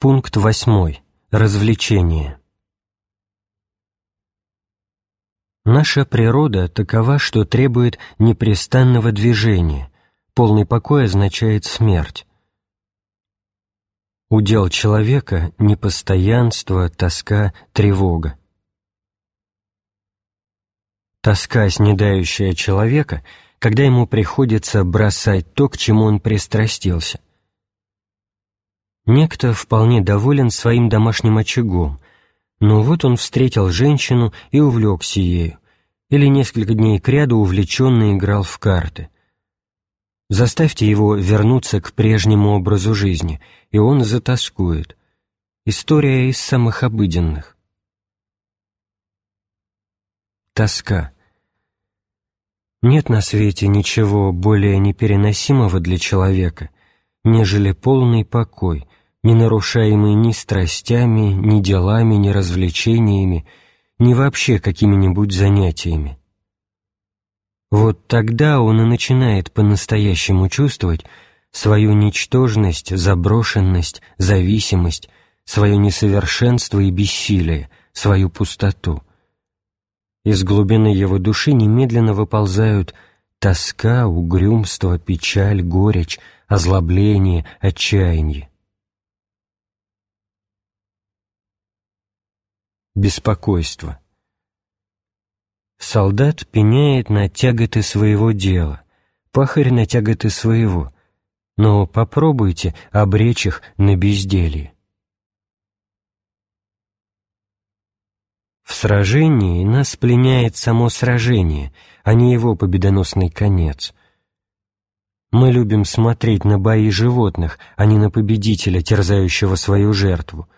Пункт 8. Развлечение. Наша природа такова, что требует непрестанного движения. Полный покой означает смерть. Удел человека — непостоянство, тоска, тревога. Тоска, снедающая человека, когда ему приходится бросать то, к чему он пристрастился. Некто вполне доволен своим домашним очагом, но вот он встретил женщину и увлекся ею, или несколько дней кряду увлеченно играл в карты. Заставьте его вернуться к прежнему образу жизни, и он затаскует. История из самых обыденных. Тоска. Нет на свете ничего более непереносимого для человека, нежели полный покой, не нарушаемый ни страстями, ни делами, ни развлечениями, ни вообще какими-нибудь занятиями. Вот тогда он и начинает по-настоящему чувствовать свою ничтожность, заброшенность, зависимость, свое несовершенство и бессилие, свою пустоту. Из глубины его души немедленно выползают тоска, угрюмство, печаль, горечь, озлобление, отчаяние. Беспокойство. Солдат пеняет на тяготы своего дела, пахарь на тяготы своего, но попробуйте обречь их на безделье. В сражении нас пленяет само сражение, а не его победоносный конец. Мы любим смотреть на бои животных, а не на победителя, терзающего свою жертву,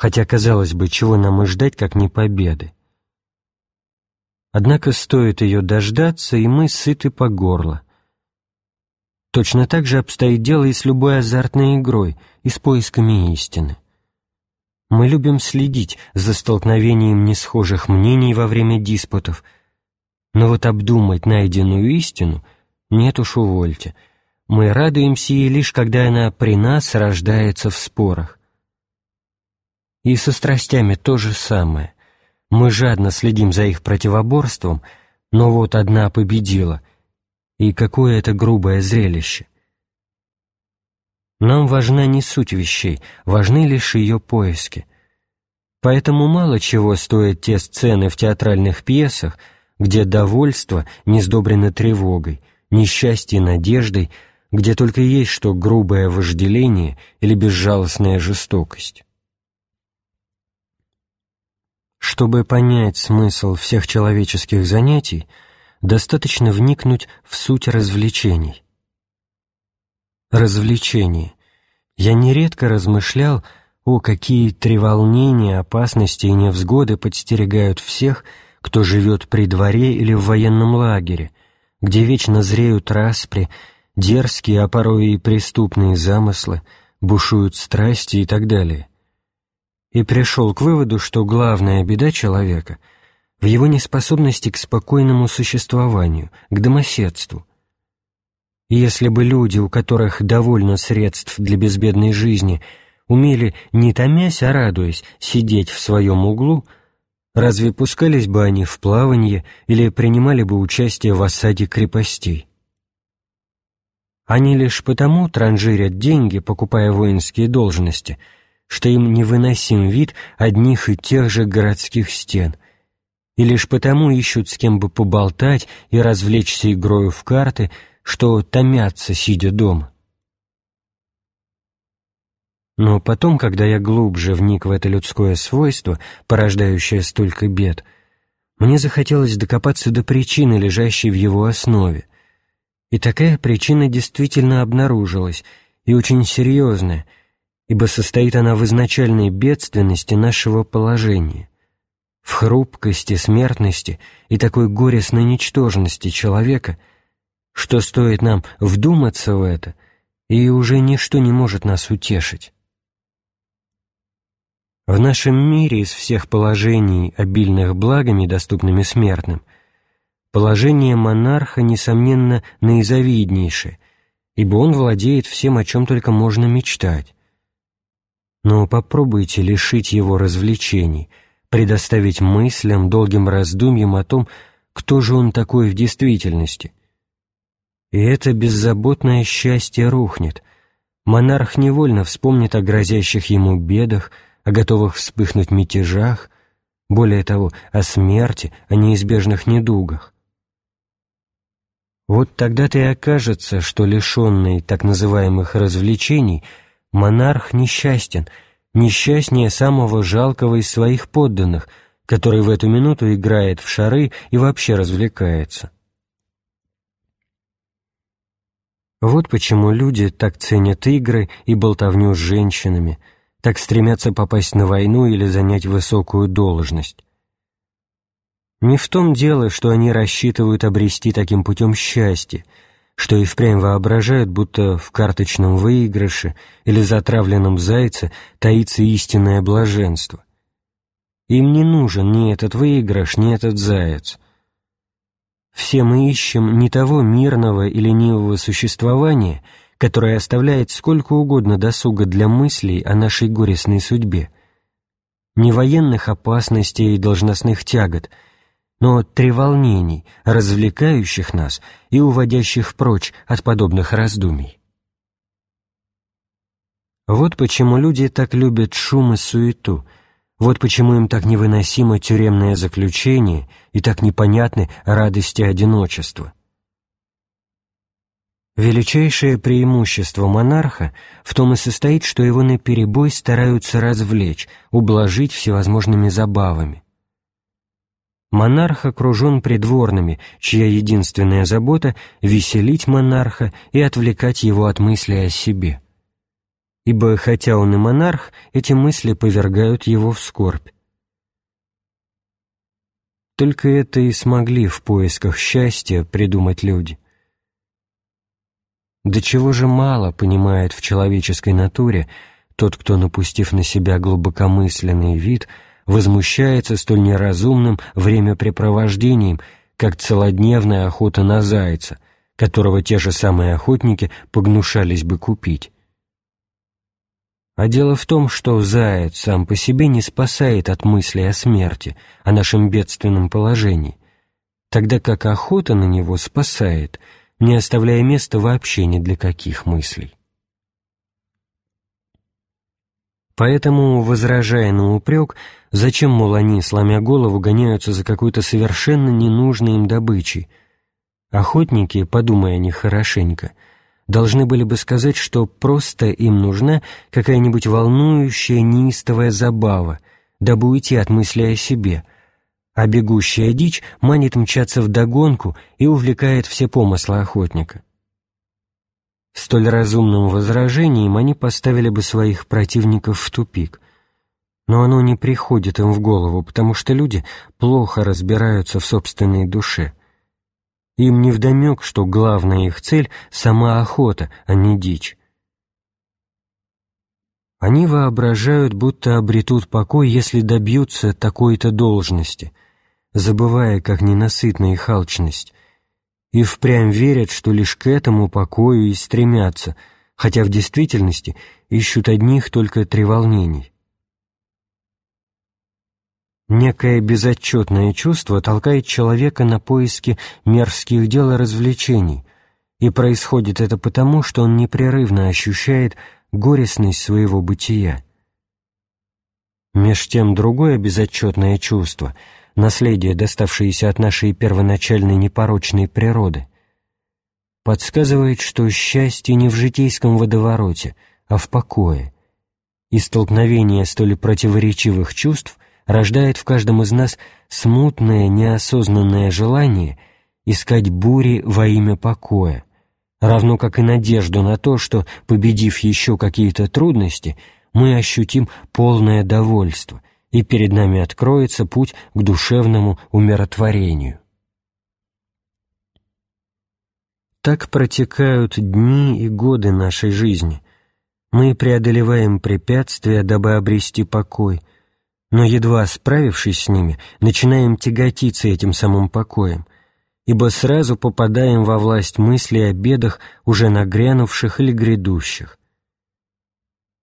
хотя, казалось бы, чего нам и ждать, как не победы. Однако стоит ее дождаться, и мы сыты по горло. Точно так же обстоит дело и с любой азартной игрой, и с поисками истины. Мы любим следить за столкновением несхожих мнений во время диспутов, но вот обдумать найденную истину нет уж увольте. Мы радуемся ей лишь, когда она при нас рождается в спорах. И со страстями то же самое. Мы жадно следим за их противоборством, но вот одна победила. И какое это грубое зрелище! Нам важна не суть вещей, важны лишь ее поиски. Поэтому мало чего стоят те сцены в театральных пьесах, где довольство не сдобрено тревогой, несчастье надеждой, где только есть что грубое вожделение или безжалостная жестокость. Чтобы понять смысл всех человеческих занятий, достаточно вникнуть в суть развлечений. Развлечение. Я нередко размышлял, о, какие треволнения, опасности и невзгоды подстерегают всех, кто живет при дворе или в военном лагере, где вечно зреют распри, дерзкие, а порой и преступные замыслы, бушуют страсти и так далее и пришел к выводу, что главная беда человека в его неспособности к спокойному существованию, к домоседству. И если бы люди, у которых довольно средств для безбедной жизни, умели, не томясь, а радуясь, сидеть в своем углу, разве пускались бы они в плавание или принимали бы участие в осаде крепостей? Они лишь потому транжирят деньги, покупая воинские должности – что им невыносим вид одних и тех же городских стен, и лишь потому ищут с кем бы поболтать и развлечься игрою в карты, что томятся, сидя дома. Но потом, когда я глубже вник в это людское свойство, порождающее столько бед, мне захотелось докопаться до причины, лежащей в его основе. И такая причина действительно обнаружилась, и очень серьезная — ибо состоит она в изначальной бедственности нашего положения, в хрупкости, смертности и такой горестной ничтожности человека, что стоит нам вдуматься в это, и уже ничто не может нас утешить. В нашем мире из всех положений, обильных благами, доступными смертным, положение монарха, несомненно, наизавиднейшее, ибо он владеет всем, о чем только можно мечтать, но попробуйте лишить его развлечений, предоставить мыслям, долгим раздумьям о том, кто же он такой в действительности. И это беззаботное счастье рухнет. Монарх невольно вспомнит о грозящих ему бедах, о готовых вспыхнуть мятежах, более того, о смерти, о неизбежных недугах. Вот тогда-то и окажется, что лишенный так называемых развлечений монарх несчастен, несчастнее самого жалкого из своих подданных, который в эту минуту играет в шары и вообще развлекается. Вот почему люди так ценят игры и болтовню с женщинами – так стремятся попасть на войну или занять высокую должность. Не в том дело, что они рассчитывают обрести таким путем счастье, что и впрямь воображают, будто в карточном выигрыше или затравленном зайце таится истинное блаженство. Им не нужен ни этот выигрыш, ни этот заяц. Все мы ищем не того мирного и ленивого существования — которая оставляет сколько угодно досуга для мыслей о нашей горестной судьбе. Не военных опасностей и должностных тягот, но треволнений, развлекающих нас и уводящих прочь от подобных раздумий. Вот почему люди так любят шум и суету, вот почему им так невыносимо тюремное заключение и так непонятны радости одиночества. Величайшее преимущество монарха в том и состоит, что его наперебой стараются развлечь, ублажить всевозможными забавами. Монарх окружен придворными, чья единственная забота — веселить монарха и отвлекать его от мысли о себе. Ибо, хотя он и монарх, эти мысли повергают его в скорбь. Только это и смогли в поисках счастья придумать люди — до чего же мало понимает в человеческой натуре тот, кто, напустив на себя глубокомысленный вид, возмущается столь неразумным времяпрепровождением, как целодневная охота на зайца, которого те же самые охотники погнушались бы купить. А дело в том, что заяц сам по себе не спасает от мысли о смерти, о нашем бедственном положении, тогда как охота на него спасает — не оставляя места вообще ни для каких мыслей. Поэтому, возражая на упрек, зачем, мол, они, сломя голову, гоняются за какой-то совершенно ненужной им добычей, охотники, подумая о них хорошенько, должны были бы сказать, что просто им нужна какая-нибудь волнующая, неистовая забава, дабы уйти от мысли о себе — а бегущая дичь манит мчаться вдогонку и увлекает все помыслы охотника. Столь разумным возражением они поставили бы своих противников в тупик, но оно не приходит им в голову, потому что люди плохо разбираются в собственной душе. Им невдомек, что главная их цель — сама охота, а не дичь. Они воображают, будто обретут покой, если добьются такой-то должности, забывая, как ненасытна их алчность, и впрямь верят, что лишь к этому покою и стремятся, хотя в действительности ищут одних только треволнений. Некое безотчетное чувство толкает человека на поиски мерзких дел и развлечений, и происходит это потому, что он непрерывно ощущает горестность своего бытия. Меж тем другое безотчетное чувство, наследие, доставшееся от нашей первоначальной непорочной природы, подсказывает, что счастье не в житейском водовороте, а в покое, и столкновение столь противоречивых чувств рождает в каждом из нас смутное, неосознанное желание искать бури во имя покоя, равно как и надежду на то, что, победив еще какие-то трудности, мы ощутим полное довольство, и перед нами откроется путь к душевному умиротворению. Так протекают дни и годы нашей жизни. Мы преодолеваем препятствия, дабы обрести покой, но, едва справившись с ними, начинаем тяготиться этим самым покоем, ибо сразу попадаем во власть мыслей о бедах, уже нагрянувших или грядущих.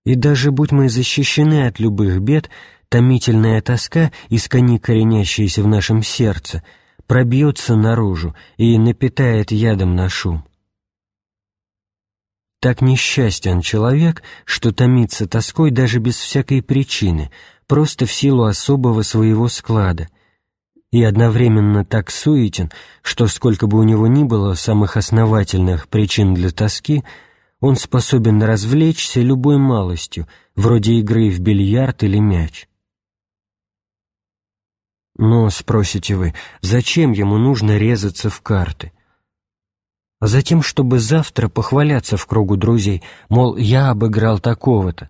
И даже будь мы защищены от любых бед, томительная тоска, искони коренящаяся в нашем сердце, пробьется наружу и напитает ядом на шум. Так несчастен человек, что томится тоской даже без всякой причины, просто в силу особого своего склада, и одновременно так суетен, что сколько бы у него ни было самых основательных причин для тоски, он способен развлечься любой малостью, вроде игры в бильярд или мяч. Но, спросите вы, зачем ему нужно резаться в карты? А затем, чтобы завтра похваляться в кругу друзей, мол, я обыграл такого-то.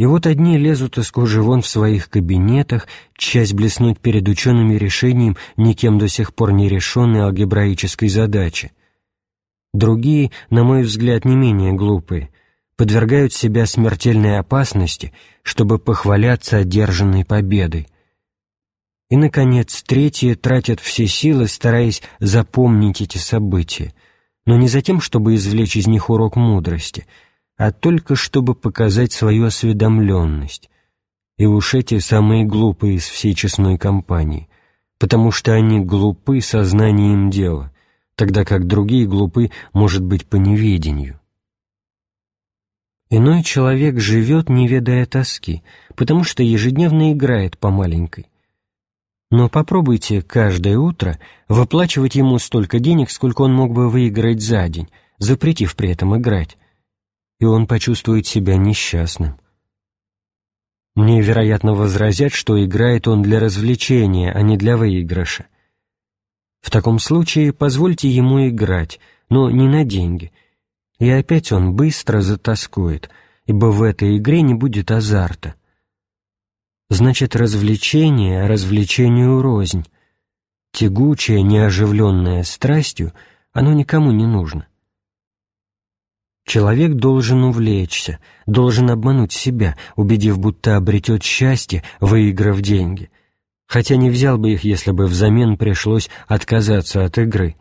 И вот одни лезут из кожи вон в своих кабинетах, часть блеснуть перед учеными решением никем до сих пор не решенной алгебраической задачи. Другие, на мой взгляд, не менее глупые, подвергают себя смертельной опасности, чтобы похваляться одержанной победой. И, наконец, третьи тратят все силы, стараясь запомнить эти события, но не за тем, чтобы извлечь из них урок мудрости, а только чтобы показать свою осведомленность. И уж эти самые глупые из всей честной компании, потому что они глупы сознанием дела — тогда как другие глупы, может быть, по неведению. Иной человек живет, не ведая тоски, потому что ежедневно играет по маленькой. Но попробуйте каждое утро выплачивать ему столько денег, сколько он мог бы выиграть за день, запретив при этом играть, и он почувствует себя несчастным. Мне, вероятно, возразят, что играет он для развлечения, а не для выигрыша. В таком случае позвольте ему играть, но не на деньги. И опять он быстро затаскует, ибо в этой игре не будет азарта. Значит, развлечение развлечению рознь. Тягучее, неоживленное страстью, оно никому не нужно. Человек должен увлечься, должен обмануть себя, убедив, будто обретет счастье, выиграв деньги — хотя не взял бы их, если бы взамен пришлось отказаться от игры.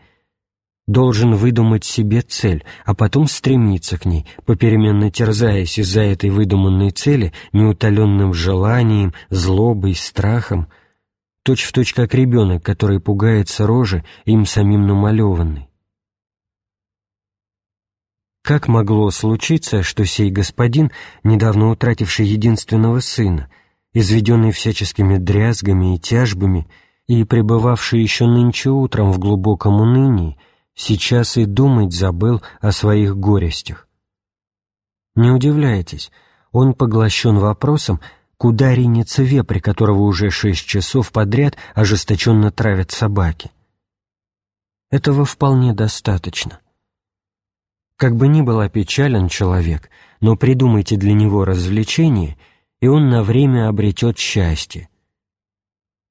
Должен выдумать себе цель, а потом стремиться к ней, попеременно терзаясь из-за этой выдуманной цели неутоленным желанием, злобой, страхом, точь в точь как ребенок, который пугается рожи, им самим намалеванной. Как могло случиться, что сей господин, недавно утративший единственного сына, изведенный всяческими дрязгами и тяжбами и пребывавший еще нынче утром в глубоком унынии, сейчас и думать забыл о своих горестях. Не удивляйтесь, он поглощен вопросом, куда ринется вепрь, которого уже шесть часов подряд ожесточенно травят собаки. Этого вполне достаточно. Как бы ни был опечален человек, но придумайте для него развлечение — и он на время обретет счастье.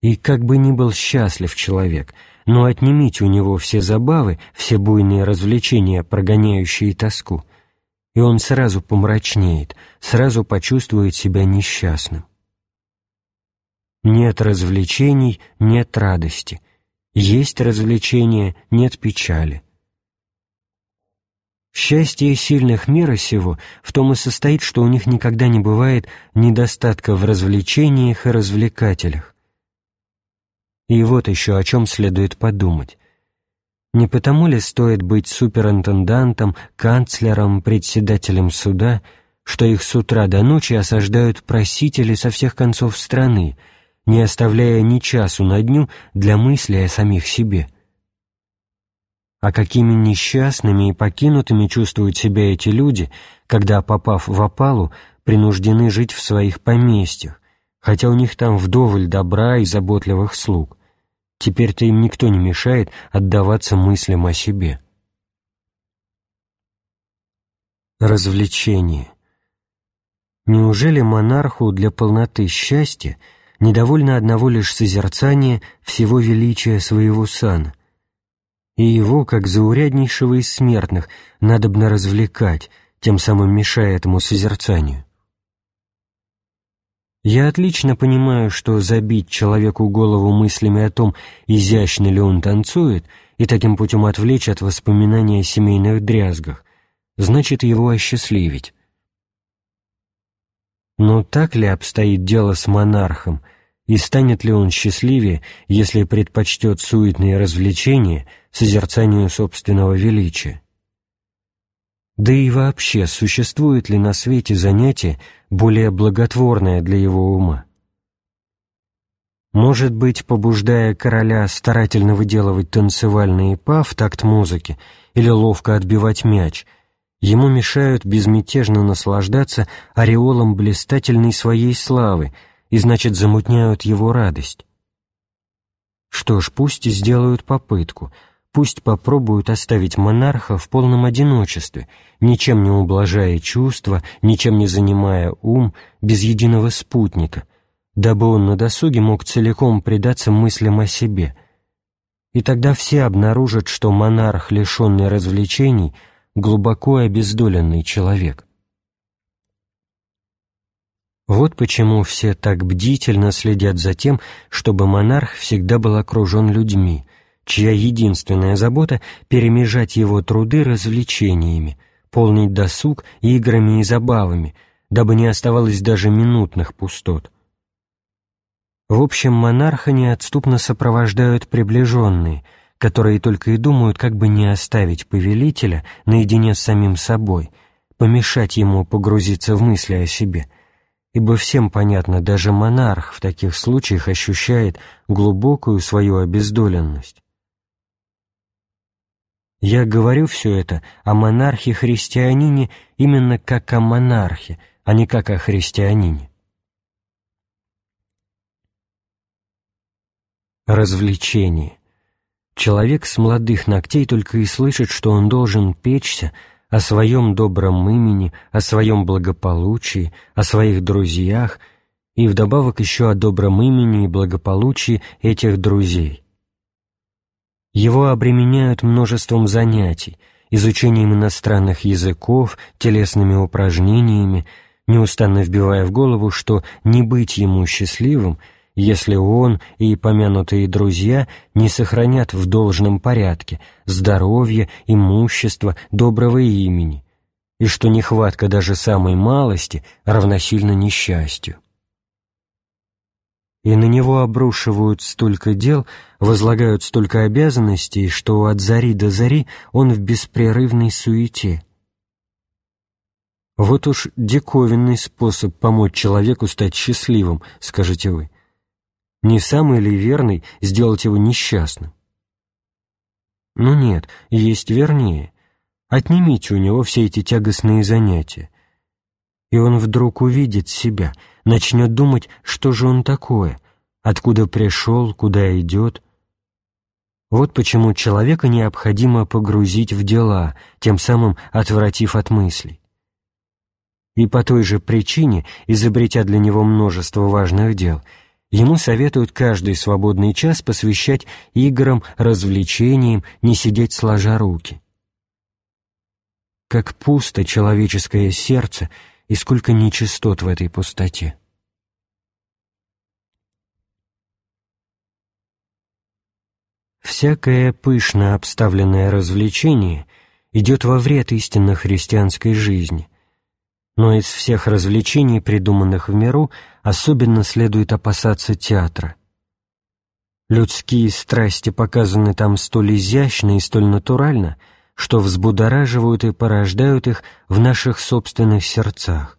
И как бы ни был счастлив человек, но отнимите у него все забавы, все буйные развлечения, прогоняющие тоску, и он сразу помрачнеет, сразу почувствует себя несчастным. Нет развлечений, нет радости. Есть развлечения, нет печали. Счастье сильных мира сего в том и состоит, что у них никогда не бывает недостатка в развлечениях и развлекателях. И вот еще о чем следует подумать. Не потому ли стоит быть суперинтендантом, канцлером, председателем суда, что их с утра до ночи осаждают просители со всех концов страны, не оставляя ни часу на дню для мысли о самих себе – а какими несчастными и покинутыми чувствуют себя эти люди, когда, попав в опалу, принуждены жить в своих поместьях, хотя у них там вдоволь добра и заботливых слуг. Теперь-то им никто не мешает отдаваться мыслям о себе. Развлечение. Неужели монарху для полноты счастья недовольно одного лишь созерцания всего величия своего сана? И его, как зауряднейшего из смертных, надобно развлекать, тем самым мешая этому созерцанию. Я отлично понимаю, что забить человеку голову мыслями о том, изящно ли он танцует, и таким путем отвлечь от воспоминания о семейных дрязгах, значит его осчастливить. Но так ли обстоит дело с монархом, и станет ли он счастливее, если предпочтет суетные развлечения созерцанию собственного величия? Да и вообще, существует ли на свете занятие более благотворное для его ума? Может быть, побуждая короля старательно выделывать танцевальные па в такт музыки или ловко отбивать мяч, ему мешают безмятежно наслаждаться ореолом блистательной своей славы и, значит, замутняют его радость. Что ж, пусть сделают попытку — пусть попробуют оставить монарха в полном одиночестве, ничем не ублажая чувства, ничем не занимая ум, без единого спутника, дабы он на досуге мог целиком предаться мыслям о себе. И тогда все обнаружат, что монарх, лишенный развлечений, глубоко обездоленный человек. Вот почему все так бдительно следят за тем, чтобы монарх всегда был окружен людьми, чья единственная забота — перемежать его труды развлечениями, полнить досуг играми и забавами, дабы не оставалось даже минутных пустот. В общем, монарха неотступно сопровождают приближенные, которые только и думают, как бы не оставить повелителя наедине с самим собой, помешать ему погрузиться в мысли о себе — ибо всем понятно, даже монарх в таких случаях ощущает глубокую свою обездоленность. Я говорю все это о монархе-христианине именно как о монархе, а не как о христианине. Развлечение. Человек с молодых ногтей только и слышит, что он должен печься о своем добром имени, о своем благополучии, о своих друзьях и вдобавок еще о добром имени и благополучии этих друзей – его обременяют множеством занятий, изучением иностранных языков, телесными упражнениями, неустанно вбивая в голову, что не быть ему счастливым, если он и помянутые друзья не сохранят в должном порядке здоровье, имущество, доброго имени, и что нехватка даже самой малости равносильно несчастью и на него обрушивают столько дел, возлагают столько обязанностей, что от зари до зари он в беспрерывной суете. Вот уж диковинный способ помочь человеку стать счастливым, скажете вы. Не самый ли верный сделать его несчастным? Ну нет, есть вернее. Отнимите у него все эти тягостные занятия, и он вдруг увидит себя, начнет думать, что же он такое, откуда пришел, куда идет. Вот почему человека необходимо погрузить в дела, тем самым отвратив от мыслей. И по той же причине, изобретя для него множество важных дел, ему советуют каждый свободный час посвящать играм, развлечениям, не сидеть сложа руки. Как пусто человеческое сердце — и сколько нечистот в этой пустоте. Всякое пышно обставленное развлечение идет во вред истинно христианской жизни, но из всех развлечений, придуманных в миру, особенно следует опасаться театра. Людские страсти показаны там столь изящно и столь натурально — что взбудораживают и порождают их в наших собственных сердцах.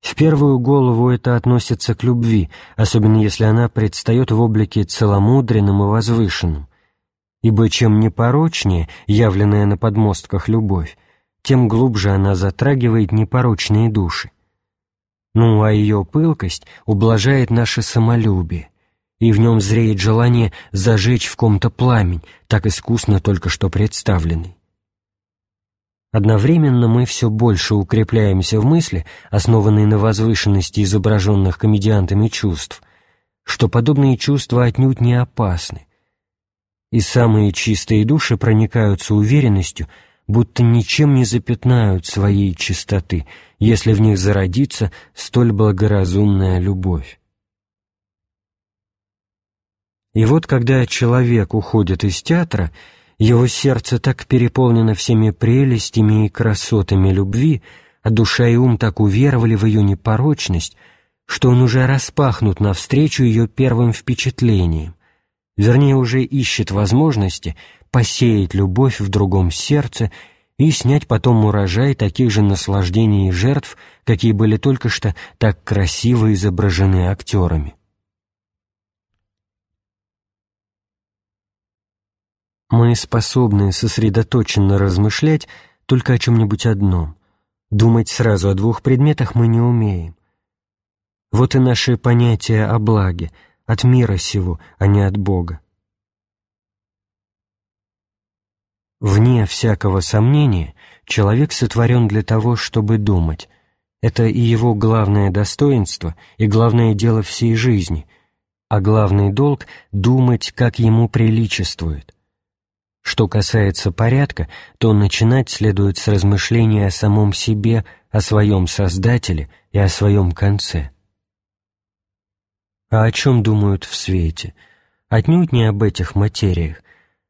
В первую голову это относится к любви, особенно если она предстает в облике целомудренным и возвышенным, ибо чем непорочнее явленная на подмостках любовь, тем глубже она затрагивает непорочные души. Ну а ее пылкость ублажает наше самолюбие, и в нем зреет желание зажечь в ком-то пламень, так искусно только что представленный. Одновременно мы все больше укрепляемся в мысли, основанной на возвышенности изображенных комедиантами чувств, что подобные чувства отнюдь не опасны, и самые чистые души проникаются уверенностью, будто ничем не запятнают своей чистоты, если в них зародится столь благоразумная любовь. И вот когда человек уходит из театра, его сердце так переполнено всеми прелестями и красотами любви, а душа и ум так уверовали в ее непорочность, что он уже распахнут навстречу ее первым впечатлениям, вернее, уже ищет возможности посеять любовь в другом сердце и снять потом урожай таких же наслаждений и жертв, какие были только что так красиво изображены актерами. Мы способны сосредоточенно размышлять только о чем-нибудь одном. Думать сразу о двух предметах мы не умеем. Вот и наше понятие о благе, от мира сего, а не от Бога. Вне всякого сомнения, человек сотворен для того, чтобы думать. Это и его главное достоинство, и главное дело всей жизни, а главный долг — думать, как ему приличествует. Что касается порядка, то начинать следует с размышления о самом себе, о своем Создателе и о своем конце. А о чем думают в свете? Отнюдь не об этих материях,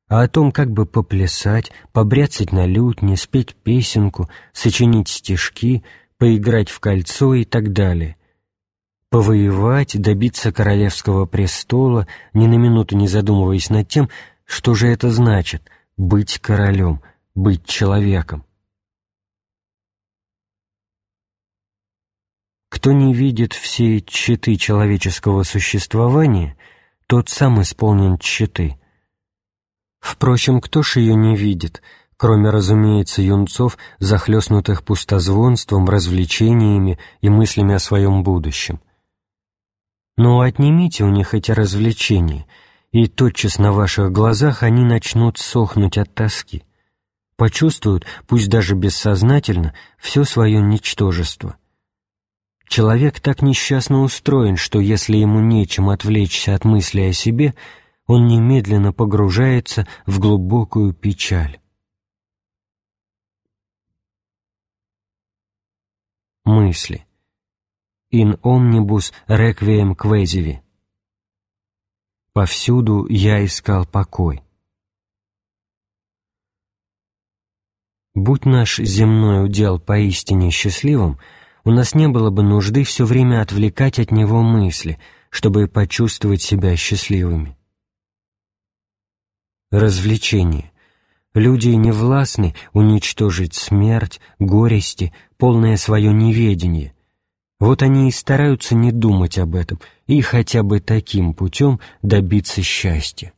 а о том, как бы поплясать, побряцать на лютне, спеть песенку, сочинить стишки, поиграть в кольцо и так далее. Повоевать, добиться королевского престола, ни на минуту не задумываясь над тем, что же это значит — быть королем, быть человеком? Кто не видит все читы человеческого существования, тот сам исполнен читы. Впрочем, кто ж ее не видит, кроме, разумеется, юнцов, захлестнутых пустозвонством, развлечениями и мыслями о своем будущем? Но отнимите у них эти развлечения — и тотчас на ваших глазах они начнут сохнуть от тоски, почувствуют, пусть даже бессознательно, все свое ничтожество. Человек так несчастно устроен, что если ему нечем отвлечься от мысли о себе, он немедленно погружается в глубокую печаль. Мысли. In omnibus requiem quesivi. Повсюду я искал покой. Будь наш земной удел поистине счастливым, у нас не было бы нужды все время отвлекать от него мысли, чтобы почувствовать себя счастливыми. Развлечение. Люди не властны уничтожить смерть, горести, полное свое неведение, вот они и стараются не думать об этом и хотя бы таким путем добиться счастья.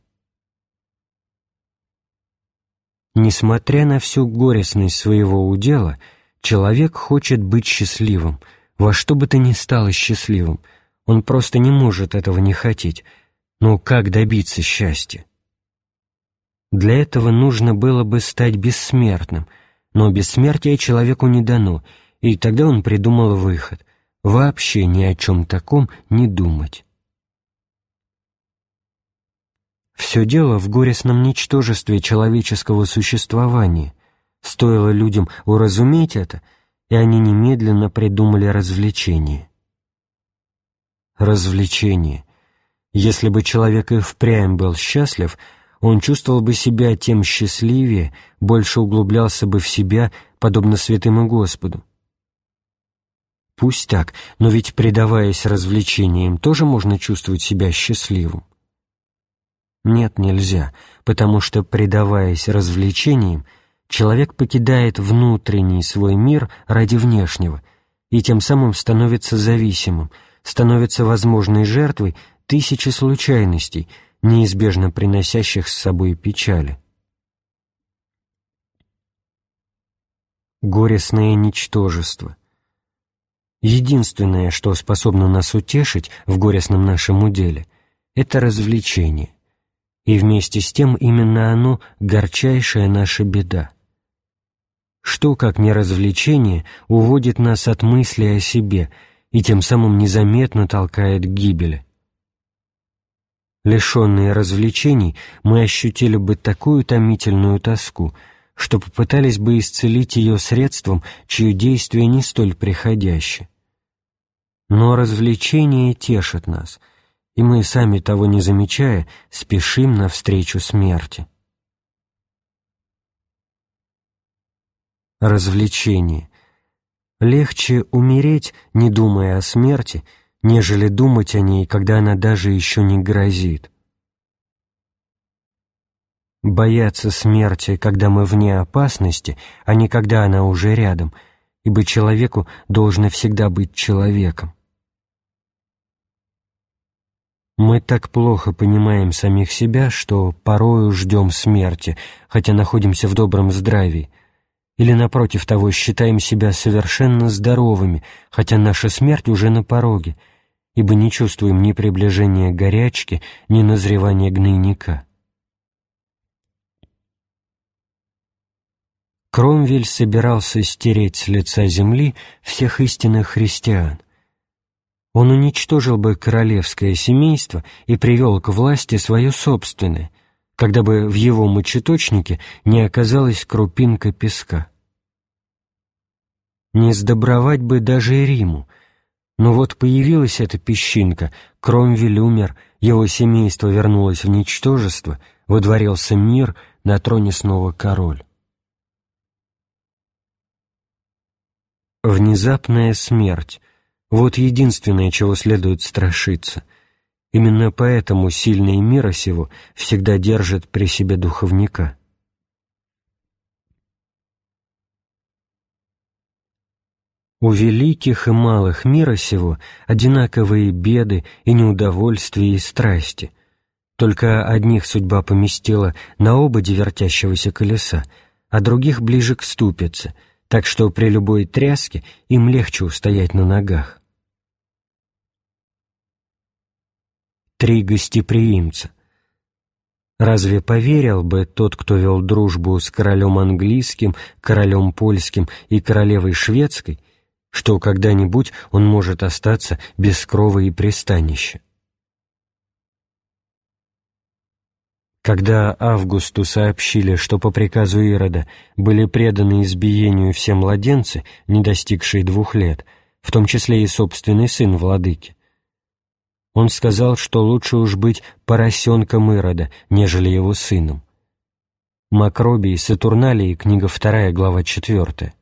Несмотря на всю горестность своего удела, человек хочет быть счастливым, во что бы то ни стало счастливым, он просто не может этого не хотеть. Но как добиться счастья? Для этого нужно было бы стать бессмертным, но бессмертие человеку не дано, и тогда он придумал выход вообще ни о чем таком не думать. Все дело в горестном ничтожестве человеческого существования. Стоило людям уразуметь это, и они немедленно придумали развлечение. Развлечение. Если бы человек и впрямь был счастлив, он чувствовал бы себя тем счастливее, больше углублялся бы в себя, подобно святым и Господу. Пусть так, но ведь, предаваясь развлечениям, тоже можно чувствовать себя счастливым. Нет, нельзя, потому что, предаваясь развлечениям, человек покидает внутренний свой мир ради внешнего и тем самым становится зависимым, становится возможной жертвой тысячи случайностей, неизбежно приносящих с собой печали. Горестное ничтожество — Единственное, что способно нас утешить в горестном нашем уделе, это развлечение. И вместе с тем именно оно — горчайшая наша беда. Что, как не развлечение, уводит нас от мысли о себе и тем самым незаметно толкает к гибели? Лишенные развлечений, мы ощутили бы такую томительную тоску — что попытались бы исцелить ее средством, чье действие не столь приходяще. Но развлечение тешит нас, и мы, сами того не замечая, спешим навстречу смерти. Развлечение. Легче умереть, не думая о смерти, нежели думать о ней, когда она даже еще не грозит. Бояться смерти, когда мы вне опасности, а не когда она уже рядом, ибо человеку должно всегда быть человеком. Мы так плохо понимаем самих себя, что порою ждем смерти, хотя находимся в добром здравии, или, напротив того, считаем себя совершенно здоровыми, хотя наша смерть уже на пороге, ибо не чувствуем ни приближения горячки, ни назревания гнойника. Кромвель собирался стереть с лица земли всех истинных христиан, он уничтожил бы королевское семейство и привел к власти свое собственное, когда бы в его мочеточнике не оказалась крупинка песка. Не сдобровать бы даже Риму, но вот появилась эта песчинка, Кромвель умер, его семейство вернулось в ничтожество, водворился мир, на троне снова король. Внезапная смерть вот единственное, чего следует страшиться. Именно поэтому сильные мира сего всегда держат при себе духовника. У великих и малых мира сего одинаковые беды и неудовольствия и страсти. Только одних судьба поместила на ободе вертящегося колеса, а других ближе к ступице, так что при любой тряске им легче устоять на ногах. Три гостеприимца. Разве поверил бы тот, кто вел дружбу с королем английским, королем польским и королевой шведской, что когда-нибудь он может остаться без крова и пристанища? Когда Августу сообщили, что по приказу Ирода были преданы избиению все младенцы, не достигшие двух лет, в том числе и собственный сын владыки, он сказал, что лучше уж быть поросенком Ирода, нежели его сыном. Макробий, Сатурналии, книга 2, глава 4.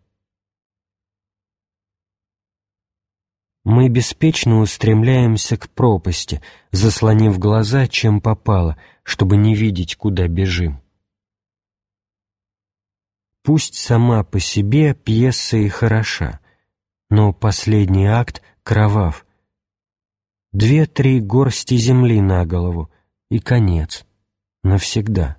Мы беспечно устремляемся к пропасти, заслонив глаза, чем попало, чтобы не видеть, куда бежим. Пусть сама по себе пьеса и хороша, но последний акт кровав, Две-три горсти земли на голову, и конец. Навсегда.